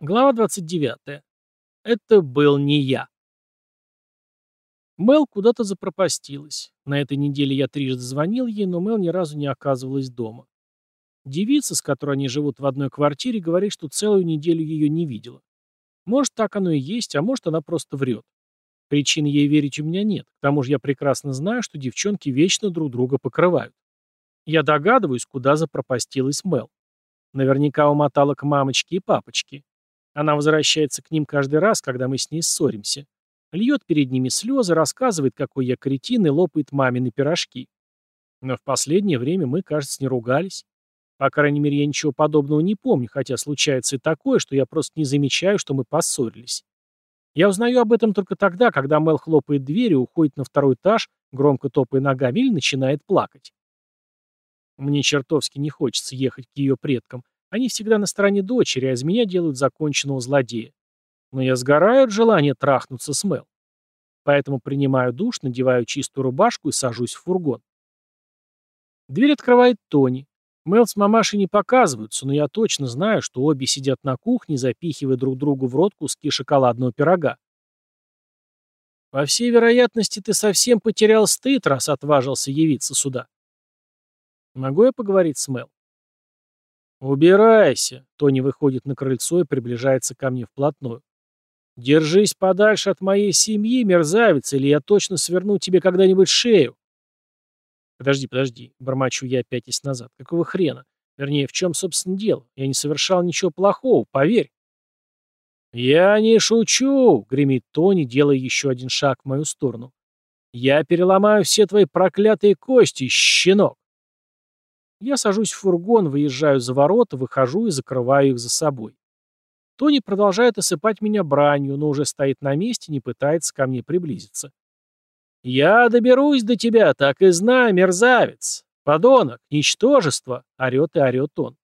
Глава 29. Это был не я. Мел куда-то запропастилась. На этой неделе я трижды звонил ей, но Мел ни разу не оказывалась дома. Девица, с которой они живут в одной квартире, говорит, что целую неделю ее не видела. Может, так оно и есть, а может, она просто врет. Причин ей верить у меня нет. К тому же я прекрасно знаю, что девчонки вечно друг друга покрывают. Я догадываюсь, куда запропастилась Мел. Наверняка умотала к мамочке и папочке. Она возвращается к ним каждый раз, когда мы с ней ссоримся. Льет перед ними слезы, рассказывает, какой я кретин и лопает мамины пирожки. Но в последнее время мы, кажется, не ругались. По крайней мере, я ничего подобного не помню, хотя случается и такое, что я просто не замечаю, что мы поссорились. Я узнаю об этом только тогда, когда Мел хлопает дверью, уходит на второй этаж, громко топая ногами или начинает плакать. Мне чертовски не хочется ехать к ее предкам, они всегда на стороне дочери, а из меня делают законченного злодея. Но я сгораю от желания трахнуться с Мел. Поэтому принимаю душ, надеваю чистую рубашку и сажусь в фургон. Дверь открывает Тони. Мел с мамашей не показываются, но я точно знаю, что обе сидят на кухне, запихивая друг другу в рот куски шоколадного пирога. По всей вероятности, ты совсем потерял стыд, раз отважился явиться сюда. Могу я поговорить с Мел? «Убирайся!» — Тони выходит на крыльцо и приближается ко мне вплотную. «Держись подальше от моей семьи, мерзавец, или я точно сверну тебе когда-нибудь шею!» «Подожди, подожди!» — бормочу я пятясь назад. «Какого хрена? Вернее, в чем, собственно, дело? Я не совершал ничего плохого, поверь!» «Я не шучу!» — гремит Тони, делая еще один шаг в мою сторону. «Я переломаю все твои проклятые кости, щенок!» Я сажусь в фургон, выезжаю за ворота, выхожу и закрываю их за собой. Тони продолжает осыпать меня бранью, но уже стоит на месте, не пытается ко мне приблизиться. «Я доберусь до тебя, так и знай, мерзавец! Подонок! Ничтожество!» — орет и орет он.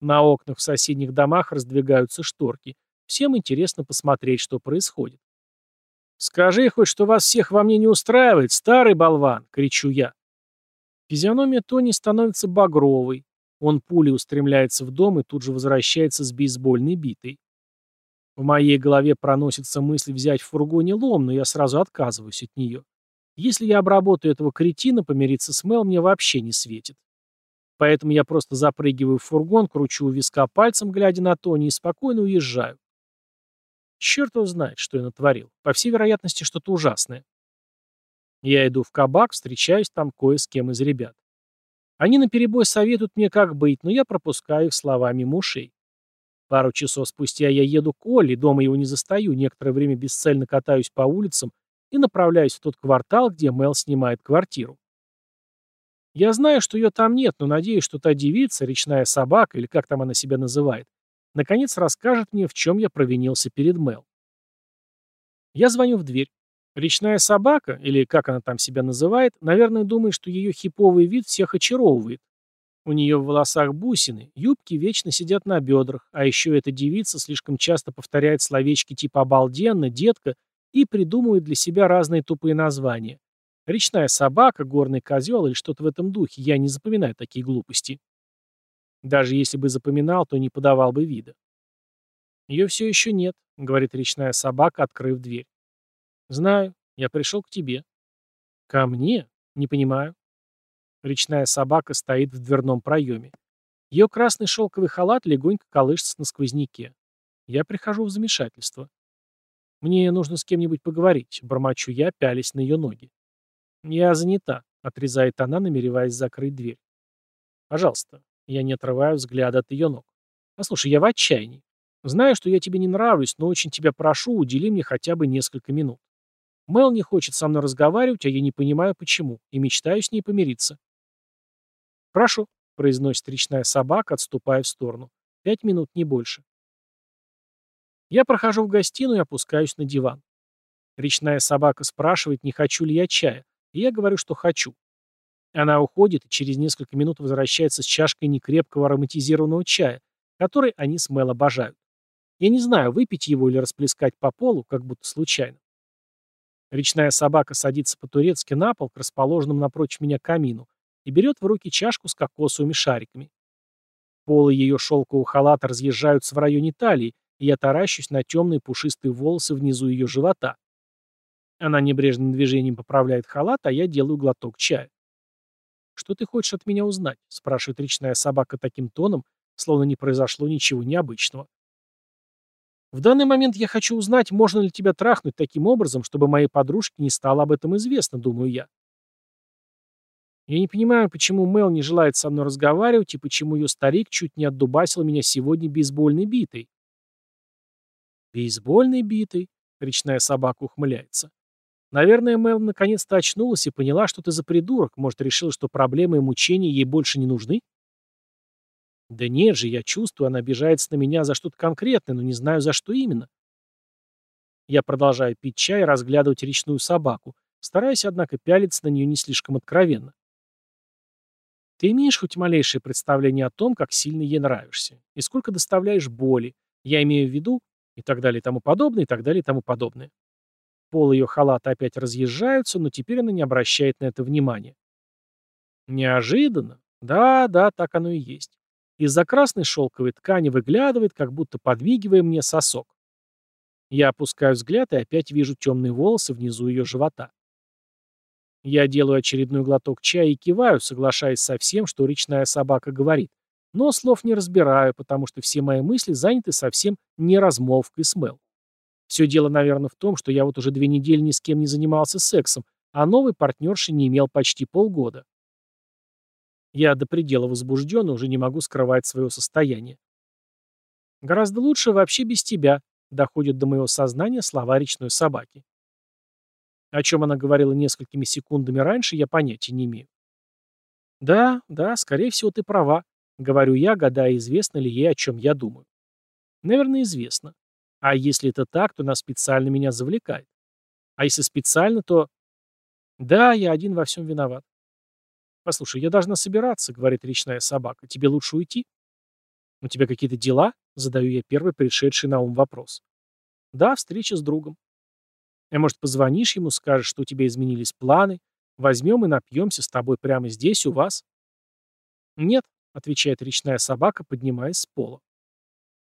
На окнах в соседних домах раздвигаются шторки. Всем интересно посмотреть, что происходит. «Скажи хоть, что вас всех во мне не устраивает, старый болван!» — кричу я. Физиономия Тони становится багровой. Он пулей устремляется в дом и тут же возвращается с бейсбольной битой. В моей голове проносится мысль взять в фургоне лом, но я сразу отказываюсь от нее. Если я обработаю этого кретина, помириться с Мел мне вообще не светит. Поэтому я просто запрыгиваю в фургон, кручу у виска пальцем, глядя на Тони, и спокойно уезжаю. Черт его знает, что я натворил. По всей вероятности, что-то ужасное. Я иду в кабак, встречаюсь там кое с кем из ребят. Они наперебой советуют мне, как быть, но я пропускаю их словами мушей. Пару часов спустя я еду к Оле, дома его не застаю, некоторое время бесцельно катаюсь по улицам и направляюсь в тот квартал, где Мел снимает квартиру. Я знаю, что ее там нет, но надеюсь, что та девица, речная собака, или как там она себя называет, наконец расскажет мне, в чем я провинился перед Мел. Я звоню в дверь. Речная собака, или как она там себя называет, наверное, думает, что ее хиповый вид всех очаровывает. У нее в волосах бусины, юбки вечно сидят на бедрах, а еще эта девица слишком часто повторяет словечки типа «обалденно», «детка» и придумывает для себя разные тупые названия. Речная собака, горный козел или что-то в этом духе, я не запоминаю такие глупости. Даже если бы запоминал, то не подавал бы вида. «Ее все еще нет», — говорит речная собака, открыв дверь. «Знаю. Я пришел к тебе». «Ко мне? Не понимаю». Речная собака стоит в дверном проеме. Ее красный шелковый халат легонько колышется на сквозняке. Я прихожу в замешательство. «Мне нужно с кем-нибудь поговорить», — бормочу я, пялись на ее ноги. «Я занята», — отрезает она, намереваясь закрыть дверь. «Пожалуйста». Я не отрываю взгляда от ее ног. «Послушай, я в отчаянии. Знаю, что я тебе не нравлюсь, но очень тебя прошу, удели мне хотя бы несколько минут. Мел не хочет со мной разговаривать, а я не понимаю, почему, и мечтаю с ней помириться. «Прошу», — произносит речная собака, отступая в сторону. «Пять минут, не больше». Я прохожу в гостиную и опускаюсь на диван. Речная собака спрашивает, не хочу ли я чая, и я говорю, что хочу. Она уходит и через несколько минут возвращается с чашкой некрепкого ароматизированного чая, который они с Мел обожают. Я не знаю, выпить его или расплескать по полу, как будто случайно. Речная собака садится по-турецки на пол к расположенному напротив меня камину и берет в руки чашку с кокосовыми шариками. Полы ее шелкового халата разъезжаются в районе талии, и я таращусь на темные пушистые волосы внизу ее живота. Она небрежным движением поправляет халат, а я делаю глоток чая. «Что ты хочешь от меня узнать?» — спрашивает речная собака таким тоном, словно не произошло ничего необычного. «В данный момент я хочу узнать, можно ли тебя трахнуть таким образом, чтобы моей подружке не стало об этом известно, думаю я. Я не понимаю, почему Мел не желает со мной разговаривать и почему ее старик чуть не отдубасил меня сегодня бейсбольной битой. Бейсбольной битой? Речная собака ухмыляется. Наверное, Мел наконец-то очнулась и поняла, что ты за придурок. Может, решила, что проблемы и мучения ей больше не нужны? Да нет же, я чувствую, она обижается на меня за что-то конкретное, но не знаю, за что именно. Я продолжаю пить чай и разглядывать речную собаку, стараясь, однако, пялиться на нее не слишком откровенно. Ты имеешь хоть малейшее представление о том, как сильно ей нравишься, и сколько доставляешь боли, я имею в виду, и так далее и тому подобное, и так далее и тому подобное. Пол ее халата опять разъезжаются, но теперь она не обращает на это внимания. Неожиданно. Да, да, так оно и есть. Из-за красной шелковой ткани выглядывает, как будто подвигивая мне сосок. Я опускаю взгляд и опять вижу темные волосы внизу ее живота. Я делаю очередной глоток чая и киваю, соглашаясь со всем, что речная собака говорит. Но слов не разбираю, потому что все мои мысли заняты совсем не размолвкой с Мел. Все дело, наверное, в том, что я вот уже две недели ни с кем не занимался сексом, а новой партнерши не имел почти полгода. Я до предела возбужден и уже не могу скрывать свое состояние. «Гораздо лучше вообще без тебя», — доходят до моего сознания слова речной собаки. О чем она говорила несколькими секундами раньше, я понятия не имею. «Да, да, скорее всего, ты права», — говорю я, гадая, известно ли ей, о чем я думаю. Наверное, известно. А если это так, то она специально меня завлекает. А если специально, то... Да, я один во всем виноват. «Послушай, я должна собираться», — говорит речная собака. «Тебе лучше уйти?» «У тебя какие-то дела?» — задаю я первый пришедший на ум вопрос. «Да, встреча с другом». А может, позвонишь ему, скажешь, что у тебя изменились планы, возьмем и напьемся с тобой прямо здесь, у вас? Нет, отвечает речная собака, поднимаясь с пола.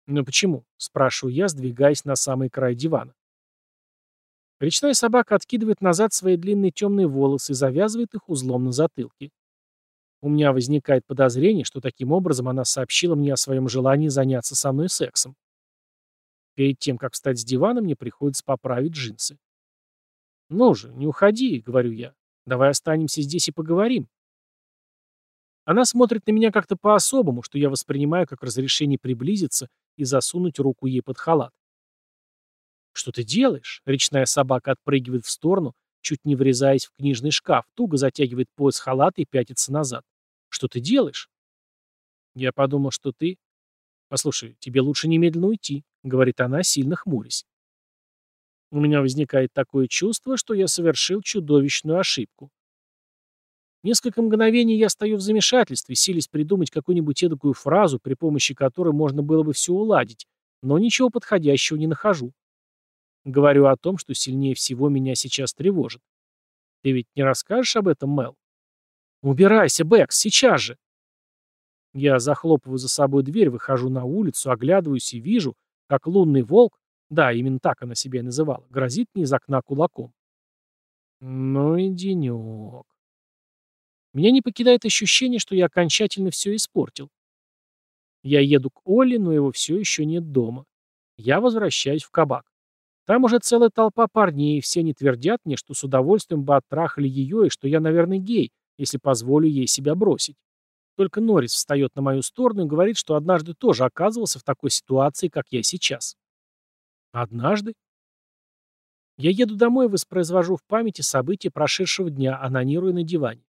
«Ну почему?» – спрашиваю я, сдвигаясь на самый край дивана. Речная собака откидывает назад свои длинные темные волосы и завязывает их узлом на затылке. У меня возникает подозрение, что таким образом она сообщила мне о своем желании заняться со мной сексом. Перед тем, как встать с дивана, мне приходится поправить джинсы. «Ну же, не уходи», — говорю я. «Давай останемся здесь и поговорим». Она смотрит на меня как-то по-особому, что я воспринимаю как разрешение приблизиться и засунуть руку ей под халат. «Что ты делаешь?» — речная собака отпрыгивает в сторону, чуть не врезаясь в книжный шкаф, туго затягивает пояс халата и пятится назад. «Что ты делаешь?» «Я подумал, что ты...» «Послушай, тебе лучше немедленно уйти», — говорит она, сильно хмурясь. У меня возникает такое чувство, что я совершил чудовищную ошибку. Несколько мгновений я стою в замешательстве, силясь придумать какую-нибудь эдакую фразу, при помощи которой можно было бы все уладить, но ничего подходящего не нахожу. Говорю о том, что сильнее всего меня сейчас тревожит. Ты ведь не расскажешь об этом, Мел? Убирайся, Бэкс, сейчас же! Я захлопываю за собой дверь, выхожу на улицу, оглядываюсь и вижу, как лунный волк, да, именно так она себя и называла. Грозит мне из окна кулаком. Ну и денек. Меня не покидает ощущение, что я окончательно все испортил. Я еду к Оле, но его все еще нет дома. Я возвращаюсь в кабак. Там уже целая толпа парней, и все они твердят мне, что с удовольствием бы оттрахали ее, и что я, наверное, гей, если позволю ей себя бросить. Только Норрис встает на мою сторону и говорит, что однажды тоже оказывался в такой ситуации, как я сейчас. Однажды? Я еду домой и воспроизвожу в памяти события прошедшего дня, анонируя на диване.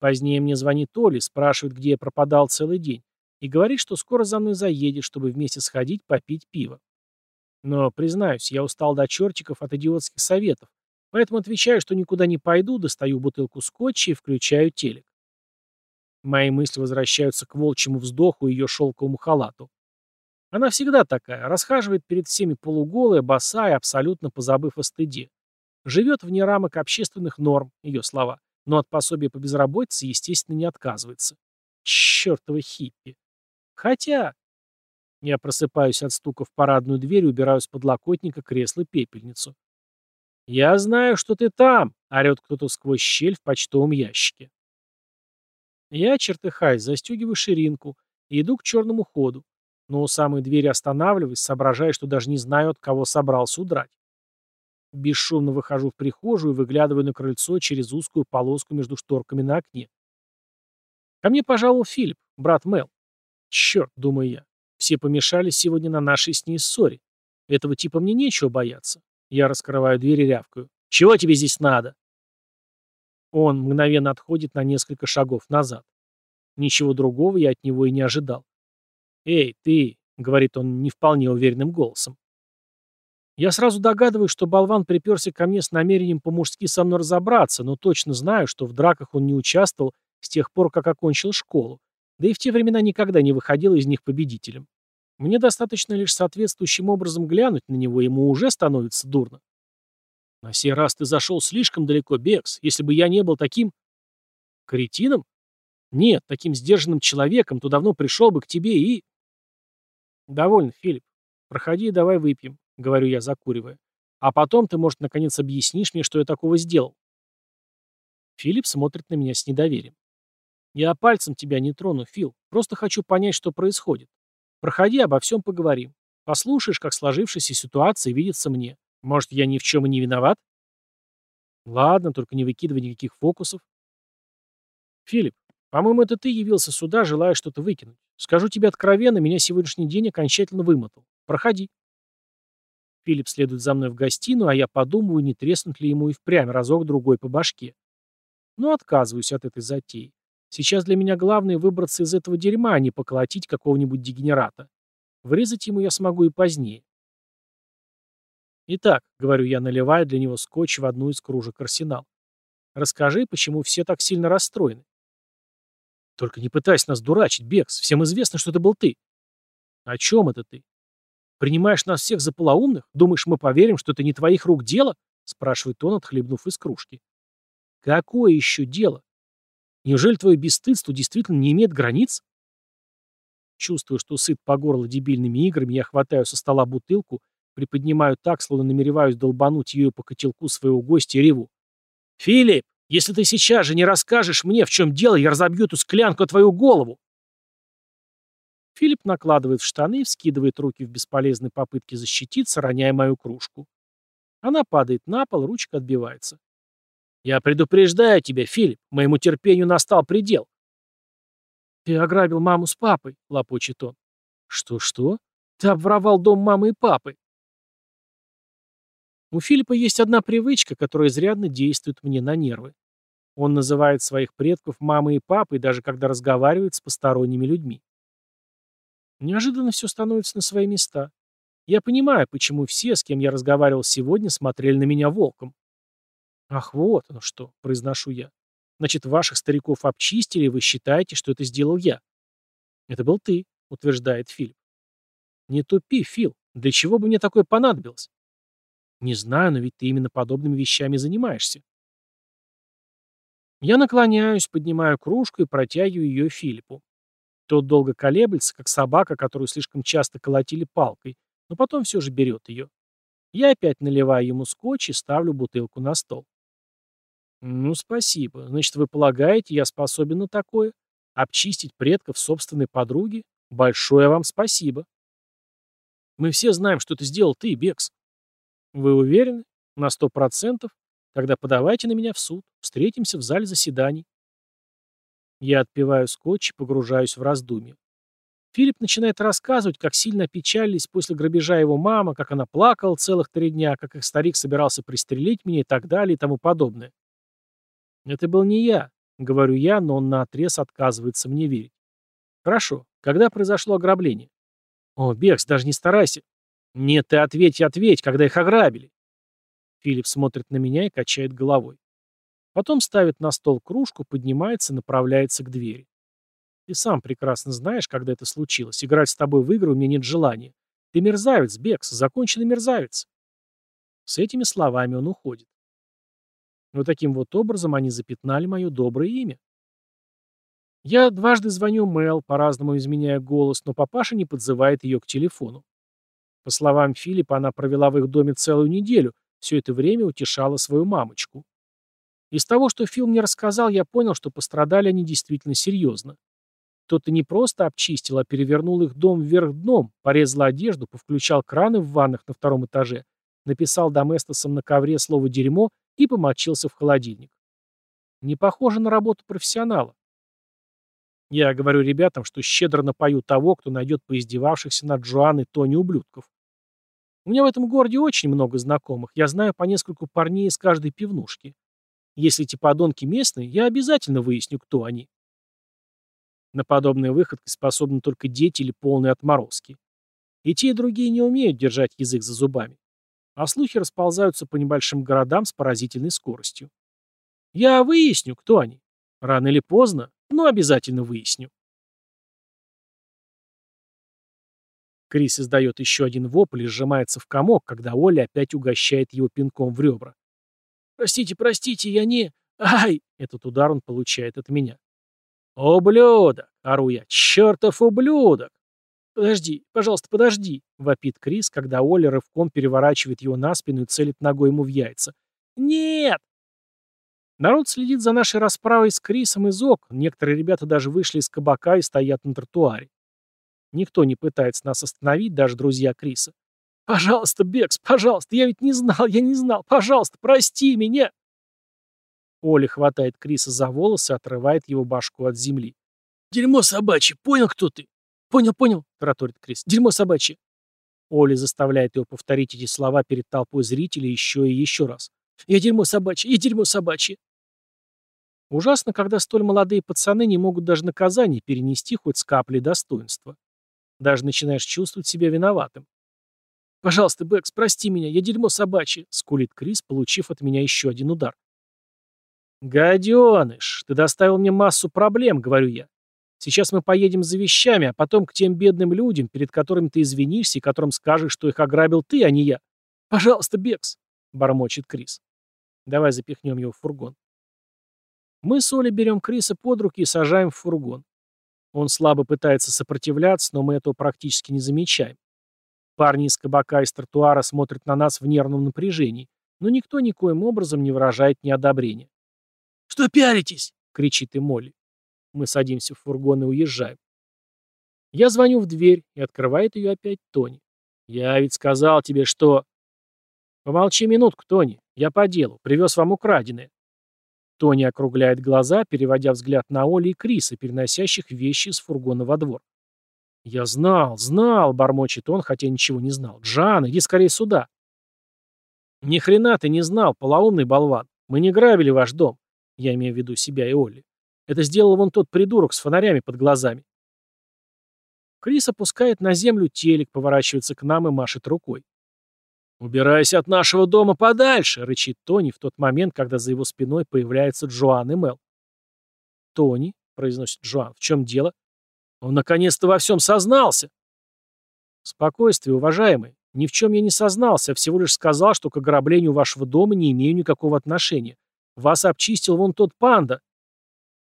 Позднее мне звонит Оля, спрашивает, где я пропадал целый день, и говорит, что скоро за мной заедет, чтобы вместе сходить попить пиво. Но, признаюсь, я устал до чертиков от идиотских советов, поэтому отвечаю, что никуда не пойду, достаю бутылку скотча и включаю телек. Мои мысли возвращаются к волчьему вздоху и ее шелковому халату. Она всегда такая, расхаживает перед всеми полуголая, босая, абсолютно позабыв о стыде. Живет вне рамок общественных норм, ее слова, но от пособия по безработице, естественно, не отказывается. Чертова хиппи. Хотя... Я просыпаюсь от стука в парадную дверь и убираю с подлокотника кресло пепельницу. «Я знаю, что ты там!» — орёт кто-то сквозь щель в почтовом ящике. Я, чертыхаясь, застегиваю ширинку и иду к черному ходу, но у самой двери останавливаюсь, соображая, что даже не знаю, от кого собрался удрать. Бесшумно выхожу в прихожую и выглядываю на крыльцо через узкую полоску между шторками на окне. Ко мне пожаловал Филипп, брат Мел. Черт, думаю я, все помешались сегодня на нашей с ней ссоре. Этого типа мне нечего бояться. Я раскрываю дверь и рявкаю. «Чего тебе здесь надо?» Он мгновенно отходит на несколько шагов назад. Ничего другого я от него и не ожидал. «Эй, ты!» — говорит он не вполне уверенным голосом. Я сразу догадываюсь, что болван приперся ко мне с намерением по-мужски со мной разобраться, но точно знаю, что в драках он не участвовал с тех пор, как окончил школу, да и в те времена никогда не выходил из них победителем. Мне достаточно лишь соответствующим образом глянуть на него, ему уже становится дурно. На сей раз ты зашел слишком далеко, Бекс. Если бы я не был таким... Кретином? Нет, таким сдержанным человеком, то давно пришел бы к тебе и... Довольно, Филипп. Проходи и давай выпьем, говорю я, закуривая. А потом ты, может, наконец объяснишь мне, что я такого сделал. Филипп смотрит на меня с недоверием. Я пальцем тебя не трону, Фил. Просто хочу понять, что происходит. Проходи, обо всем поговорим. Послушаешь, как сложившаяся ситуация видится мне. Может, я ни в чем и не виноват? Ладно, только не выкидывай никаких фокусов. Филипп, по-моему, это ты явился сюда, желая что-то выкинуть. Скажу тебе откровенно, меня сегодняшний день окончательно вымотал. Проходи. Филипп следует за мной в гостиную, а я подумываю, не треснуть ли ему и впрямь разок-другой по башке. Но отказываюсь от этой затеи. Сейчас для меня главное выбраться из этого дерьма, а не поколотить какого-нибудь дегенерата. Врезать ему я смогу и позднее. Итак, говорю я, наливая для него скотч в одну из кружек арсенал. Расскажи, почему все так сильно расстроены. Только не пытайся нас дурачить, Бекс. Всем известно, что это был ты. О чем это ты? Принимаешь нас всех за полоумных? Думаешь, мы поверим, что это не твоих рук дело? Спрашивает он, отхлебнув из кружки. Какое еще дело? Неужели твое бесстыдство действительно не имеет границ? Чувствую, что сыт по горло дебильными играми, я хватаю со стола бутылку, приподнимаю так, словно намереваюсь долбануть ее по котелку своего гостя и реву. «Филипп, если ты сейчас же не расскажешь мне, в чем дело, я разобью эту склянку твою голову!» Филипп накладывает в штаны и вскидывает руки в бесполезной попытке защититься, роняя мою кружку. Она падает на пол, ручка отбивается. «Я предупреждаю тебя, Филипп, моему терпению настал предел». «Ты ограбил маму с папой», — лопочет он. «Что-что? Ты обворовал дом мамы и папы». У Филиппа есть одна привычка, которая изрядно действует мне на нервы. Он называет своих предков мамой и папой, даже когда разговаривает с посторонними людьми. Неожиданно все становится на свои места. Я понимаю, почему все, с кем я разговаривал сегодня, смотрели на меня волком. «Ах, вот оно что», — произношу я. «Значит, ваших стариков обчистили, и вы считаете, что это сделал я?» «Это был ты», — утверждает Филипп. «Не тупи, Фил. Для чего бы мне такое понадобилось?» «Не знаю, но ведь ты именно подобными вещами занимаешься». Я наклоняюсь, поднимаю кружку и протягиваю ее Филиппу. Тот долго колеблется, как собака, которую слишком часто колотили палкой, но потом все же берет ее. Я опять наливаю ему скотч и ставлю бутылку на стол. «Ну, спасибо. Значит, вы полагаете, я способен на такое? Обчистить предков собственной подруги? Большое вам спасибо». «Мы все знаем, что ты сделал ты, Бекс». «Вы уверены? На сто процентов? Тогда подавайте на меня в суд. Встретимся в зале заседаний». Я отпиваю скотч и погружаюсь в раздумье. Филипп начинает рассказывать, как сильно опечалились после грабежа его мама, как она плакала целых три дня, как их старик собирался пристрелить меня и так далее и тому подобное. «Это был не я», — говорю я, но он наотрез отказывается мне верить. «Хорошо. Когда произошло ограбление?» «О, Бекс, даже не старайся». «Нет, ты ответь ответь, когда их ограбили». Филипп смотрит на меня и качает головой. Потом ставит на стол кружку, поднимается направляется к двери. Ты сам прекрасно знаешь, когда это случилось. Играть с тобой в игры у меня нет желания. Ты мерзавец, Бекс, законченный мерзавец. С этими словами он уходит. Вот таким вот образом они запятнали мое доброе имя. Я дважды звоню Мел, по-разному изменяя голос, но папаша не подзывает ее к телефону. По словам Филиппа, она провела в их доме целую неделю, все это время утешала свою мамочку. Из того, что Фил мне рассказал, я понял, что пострадали они действительно серьезно. Кто-то не просто обчистил, а перевернул их дом вверх дном, порезал одежду, повключал краны в ваннах на втором этаже, написал доместосам на ковре слово «дерьмо» и помочился в холодильник. Не похоже на работу профессионала. Я говорю ребятам, что щедро напою того, кто найдет поиздевавшихся над Джоанной Тони ублюдков. У меня в этом городе очень много знакомых, я знаю по нескольку парней из каждой пивнушки. Если эти подонки местные, я обязательно выясню, кто они. На подобные выходки способны только дети или полные отморозки. И те, и другие не умеют держать язык за зубами. А слухи расползаются по небольшим городам с поразительной скоростью. Я выясню, кто они. Рано или поздно, но обязательно выясню. Крис издает еще один вопль и сжимается в комок, когда Оля опять угощает его пинком в ребра. «Простите, простите, я не... Ай!» Этот удар он получает от меня. «Ублюдок!» — ору я. «Чертов ублюдок!» «Подожди, пожалуйста, подожди!» — вопит Крис, когда Оля рывком переворачивает его на спину и целит ногой ему в яйца. «Нет!» Народ следит за нашей расправой с Крисом из окон. Некоторые ребята даже вышли из кабака и стоят на тротуаре. Никто не пытается нас остановить, даже друзья Криса. «Пожалуйста, Бекс, пожалуйста, я ведь не знал, я не знал, пожалуйста, прости меня!» Оля хватает Криса за волосы и отрывает его башку от земли. «Дерьмо собачье, понял, кто ты?» «Понял, понял», — тараторит Крис. «Дерьмо собачье». Оля заставляет его повторить эти слова перед толпой зрителей еще и еще раз. «Я дерьмо собачье, я дерьмо собачье». Ужасно, когда столь молодые пацаны не могут даже наказание перенести хоть с каплей достоинства. Даже начинаешь чувствовать себя виноватым. «Пожалуйста, Бэкс, прости меня, я дерьмо собачье», — скулит Крис, получив от меня еще один удар. «Гаденыш, ты доставил мне массу проблем», — говорю я. «Сейчас мы поедем за вещами, а потом к тем бедным людям, перед которыми ты извинишься и которым скажешь, что их ограбил ты, а не я». «Пожалуйста, Бекс», — бормочет Крис. «Давай запихнем его в фургон». Мы с Олей берем Криса под руки и сажаем в фургон. Он слабо пытается сопротивляться, но мы этого практически не замечаем. Парни из кабака и с тротуара смотрят на нас в нервном напряжении, но никто никоим образом не выражает неодобрения. «Что пялитесь?» — кричит и Молли. Мы садимся в фургон и уезжаем. Я звоню в дверь, и открывает ее опять Тони. «Я ведь сказал тебе, что...» «Помолчи минутку, Тони. Я по делу. Привез вам украденное». Тони округляет глаза, переводя взгляд на Оли и Криса, переносящих вещи из фургона во двор. «Я знал, знал», — бормочет он, хотя ничего не знал. «Джан, иди скорее сюда». «Ни хрена ты не знал, полоумный болван. Мы не грабили ваш дом. Я имею в виду себя и Олли. Это сделал вон тот придурок с фонарями под глазами. Крис опускает на землю телек, поворачивается к нам и машет рукой. «Убирайся от нашего дома подальше!» — рычит Тони в тот момент, когда за его спиной появляются Джоан и Мел. «Тони», — произносит Джоан, — «в чем дело?» «Он наконец-то во всем сознался!» «Спокойствие, уважаемый. Ни в чем я не сознался, а всего лишь сказал, что к ограблению вашего дома не имею никакого отношения. Вас обчистил вон тот панда».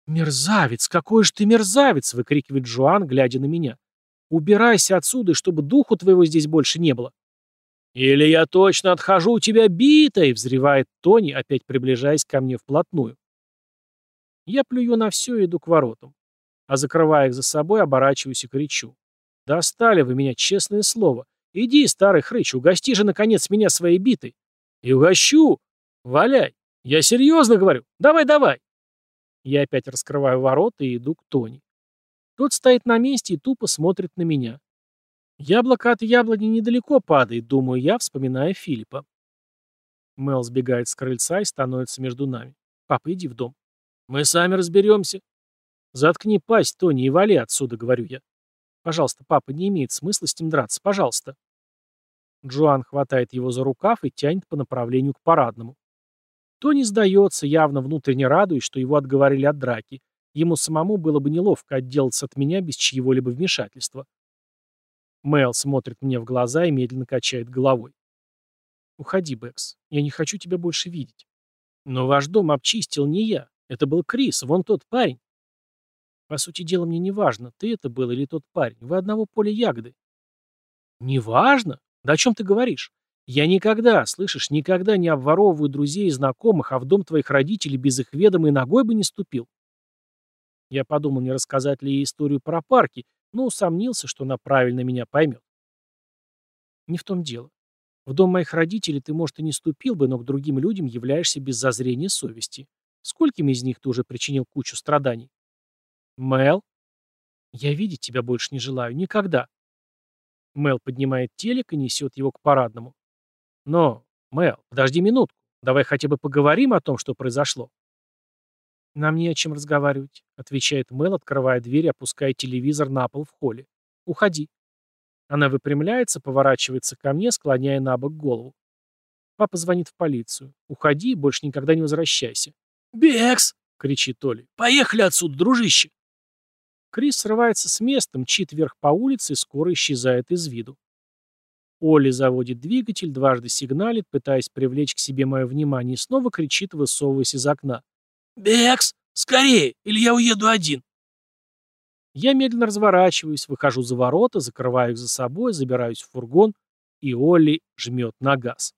«Мерзавец! Какой же ты мерзавец!» — выкрикивает Джоан, глядя на меня. «Убирайся отсюда, чтобы духу твоего здесь больше не было». «Или я точно отхожу у тебя битой!» — взревает Тони, опять приближаясь ко мне вплотную. Я плюю на все и иду к воротам. А закрывая их за собой, оборачиваюсь и кричу. «Достали вы меня, честное слово! Иди, старый хрыч, угости же, наконец, меня своей битой!» «И угощу! Валяй!» «Я серьезно говорю. Давай, давай!» Я опять раскрываю ворота и иду к Тони. Тот стоит на месте и тупо смотрит на меня. Яблоко от яблони недалеко падает, думаю я, вспоминая Филиппа. Мел сбегает с крыльца и становится между нами. «Папа, иди в дом». «Мы сами разберемся». «Заткни пасть, Тони, и вали отсюда», — говорю я. «Пожалуйста, папа, не имеет смысла с ним драться, пожалуйста». Джоан хватает его за рукав и тянет по направлению к парадному. Тони сдается, явно внутренне радуясь, что его отговорили от драки. Ему самому было бы неловко отделаться от меня без чьего-либо вмешательства. Мэл смотрит мне в глаза и медленно качает головой. «Уходи, Бэкс. Я не хочу тебя больше видеть. Но ваш дом обчистил не я. Это был Крис, вон тот парень». По сути дела, мне не важно, ты это был или тот парень. Вы одного поля ягоды. Не важно? Да о чем ты говоришь? Я никогда, слышишь, никогда не обворовываю друзей и знакомых, а в дом твоих родителей без их ведома и ногой бы не ступил. Я подумал, не рассказать ли ей историю про парки, но усомнился, что она правильно меня поймет. Не в том дело. В дом моих родителей ты, может, и не ступил бы, но к другим людям являешься без зазрения совести. Скольким из них ты уже причинил кучу страданий? Мел? Я видеть тебя больше не желаю. Никогда. Мел поднимает телек и несет его к парадному. Но, Мел, подожди минутку. Давай хотя бы поговорим о том, что произошло. Нам не о чем разговаривать, отвечает Мел, открывая дверь и опуская телевизор на пол в холле. Уходи. Она выпрямляется, поворачивается ко мне, склоняя на бок голову. Папа звонит в полицию. Уходи и больше никогда не возвращайся. «Бекс!» — кричит Оли. «Поехали отсюда, дружище!» Крис срывается с места, мчит вверх по улице и скоро исчезает из виду. Оли заводит двигатель, дважды сигналит, пытаясь привлечь к себе мое внимание, и снова кричит, высовываясь из окна. «Бекс! Скорее! Или я уеду один!» Я медленно разворачиваюсь, выхожу за ворота, закрываю их за собой, забираюсь в фургон, и Олли жмет на газ.